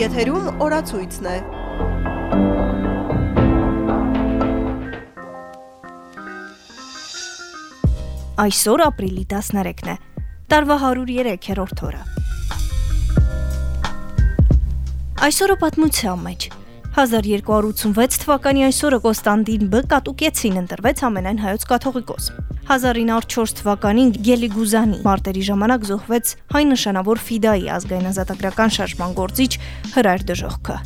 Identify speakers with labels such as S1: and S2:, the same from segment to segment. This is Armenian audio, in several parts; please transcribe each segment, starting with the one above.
S1: Եթերում օրացույցն է։
S2: Այսօր ապրիլի 13-ն է։ Տարվա 103-րդ օրը։ Այսօրը պատմության մեջ 1286 թվականի այսօրը Կոստանդին Բ կատուկեցին ընտրվեց ամենայն հայոց կաթողիկոս։ 1904 թվականին Գելիգուզանի մարտերի ժամանակ զոհվեց հայ նշանավոր Ֆիդայի ազգային ազատագրական շարժման գործիչ Հրայր Դժոխքը։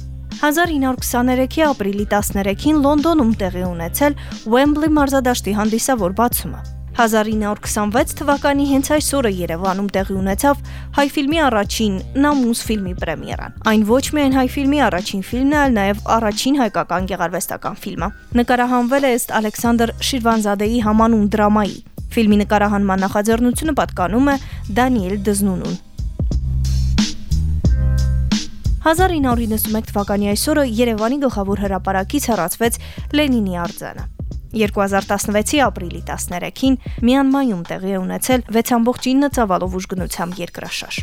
S2: 1923-ի ապրիլի 13-ին Լոնդոնում տեղի ունեցել Wembley մարզադաշտի հանդիսավոր բացումը։ 1926 թվականի հենց այս օրը Երևանում տեղի ունեցավ հայ ֆիլմի առաջին Նամուս ֆիլմի պրեմիերան։ Այն ոչ միայն հայ ֆիլմի առաջին ֆիլմն է, այլ նաև առաջին հայկական գեղարվեստական ֆիլմը։ Նկարահանվել է ըստ Ալեքսանդր Շիրվանզադեի համանուն դրամայի։ Ֆիլմի նկարահանման նախաձեռնությունը պատկանում է Դանիել Դզնունուն։ 1991 թվականի այսօրը Երևանի գլխավոր հրապարակից հեռացվեց Լենինի արձանը։ 2016-ի ապրիլի 13-ին Մյանմայում տեղի է ունեցել 6.9 ծավալով ուժգնությամբ երկրաշարժ։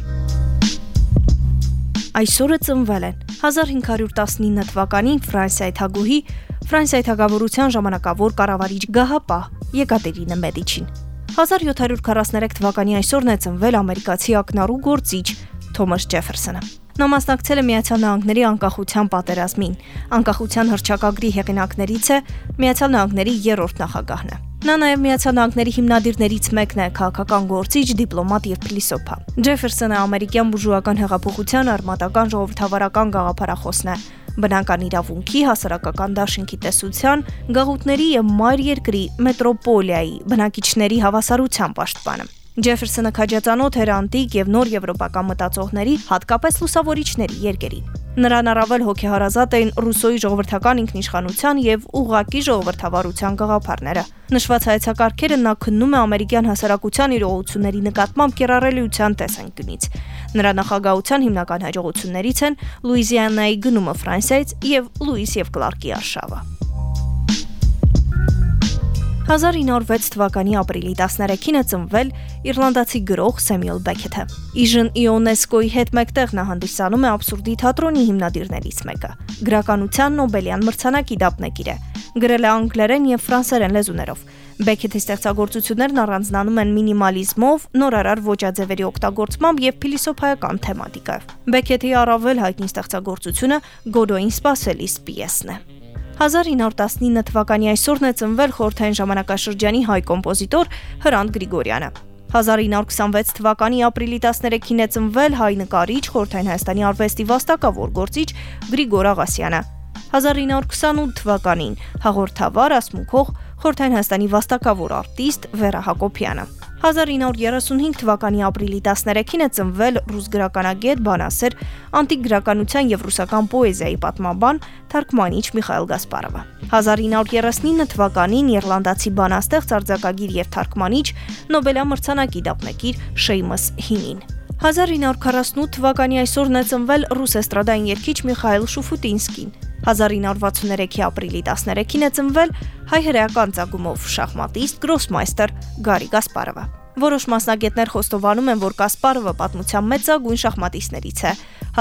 S2: Այսօրը ծնվել են 1519 թվականին Ֆրանսիայի թագուհի Ֆրանսիայի թագավորության ժամանակավոր կառավարիչ Գահապահ Եկատերինե Մեդիչին։ 1743 թվականի այսօրն է ծնվել ամերիկացի ակնառու գործիչ Թոմաս Ջեֆերսոնը։ Նա մասնակցել է Միացյալ Նահանգների անկախության պատերազմին։ Անկախության հռչակագրի հեղինակներից է Միացյալ Նահանգների երրորդ նախագահն է։ Նա նաև Միացյալ Նահանգների հիմնադիրներից մեկն է, քաղաքական գործիչ, դիպլոմատ եւ փիլիսոփա։ Ջեֆերսոնը ամերիկյան բուրժուական հեղափոխության արմատական ժողովրդավարական գաղափարախոսն է բնական իրավունքի, հասարակական դաշինքի տեսության, գաղութների եւ մայր երկրի մետրոպոլիայի բնակիչների հավասարության պաշտպանը։ Ջեֆերսոնը քաջածանոթ էր անտիկ եւ նոր եվրոպական մտածողների, հատկապես լուսավորիչների երկերին։ Նրան առավել հոգեհարազատ էին Ռուսոյի ժողովրդական ինքնիշխանության եւ ուղակի ժողովրդավարության գաղափարները։ Նշված հայեցակարգերը նա քննում է ամերիկյան հասարակության իրողությունների նկատմամբ կիրառելիության տեսանկյունից։ Նրա նախագահության հիմնական հաջողություններից են Լուիզիանայի գնումը Ֆրանսիայից եւ Լուիս եւ Կլարկի արշավը։ 1906 թվականի ապրիլի 13-ին է ծնվել իռլանդացի գրող Սեմյուել Բեքեթը։ Իժն Իոնեսկոյի հետ մեկտեղ նա հանդիսանում է աբսուրդի թատրոնի հիմնադիրներից մեկը։ Գրականության Նոբելյան մրցանակի դափնեկիր է։ Գրել է անգլերեն եւ ֆրանսերեն լեզուներով։ Բեքեթի ստեղծագործություններն առանձնանում են մինիմալիզմով, նորարար ոճաձևերի օգտագործմամբ եւ փիլիսոփայական թեմատիկայով։ Բեքեթի առավել հայտնի ստեղծագործությունը Գոդոյին սпасելիս պիեսն է։ 1919 թվականի այսօրն է ծնվել խորթային ժամանակաշրջանի հայ կոմպոզիտոր Հրանտ Գրիգորյանը։ 1926 թվականի ապրիլի 13-ին է ծնվել հայ նկարիչ խորթային Հայաստանի արվեստի վաստակավոր գործիչ Գրիգոր Աղասյանը։ 1928 թվականին հաղորդավար ասմունքող Խորթային Հայաստանի վաստակավոր արտիստ Վերա Հակոբյանը։ 1935 թվականի ապրիլի 13-ին է ծնվել ռուս գրականագետ, բանասեր, անտիկ գրականության եւ ռուսական պոեզիայի պատմաբան, թարգմանիչ Միխայել Գասպարովը։ 1939 թվականին իռլանդացի բանաստեղծ, արձակագիր եւ թարգմանիչ Նոբելյան մրցանակի դափնեկիր Շեյմս Հինին։ 1948 թվականի այսօրն է ծնվել ռուս էստրադային երգիչ Միխայել Շուֆուտինսկին։ 1963-ի ապրիլի 13-ին է ծնվել հայ հրեական ցագումով շախմատիստ գրոսմայստեր Գարի Գասպարովը։ Որոշ մասնագետներ խոստովանում են, որ Կասպարովը պատմության մեծագույն շախմատիստներից է։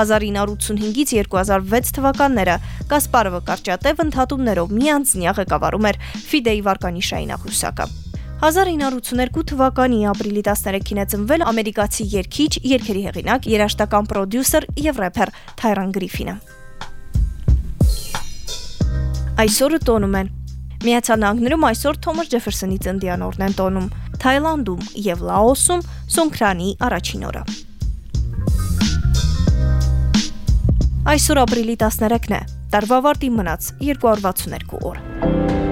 S2: 1985-ից 2006 թվականները Կասպարովը կարճատև ընդհատումներով միանձնյա ղեկավարում էր Ֆիդեի վարկանիշային աղյուսակը։ 1982 թվականի ապրիլի 13-ին է ծնվել ամերիկացի երգիչ, երգերի հեղինակ, երաժշտական պրոդյուսեր եւ рэփեր Թայրան Գրիֆինը։ Այսօրը տոնում են։ Միացյալ Նահանգներում այսօր Թոմաս Ջեֆերսոնի ծննդյան օրն են տոնում։ Թայլանդում եւ Լաոսում Սոնքրանի առաջին օրը։ Այսօր ապրիլի 13-ն է։ Տարվա վարտի մնաց 262 օր։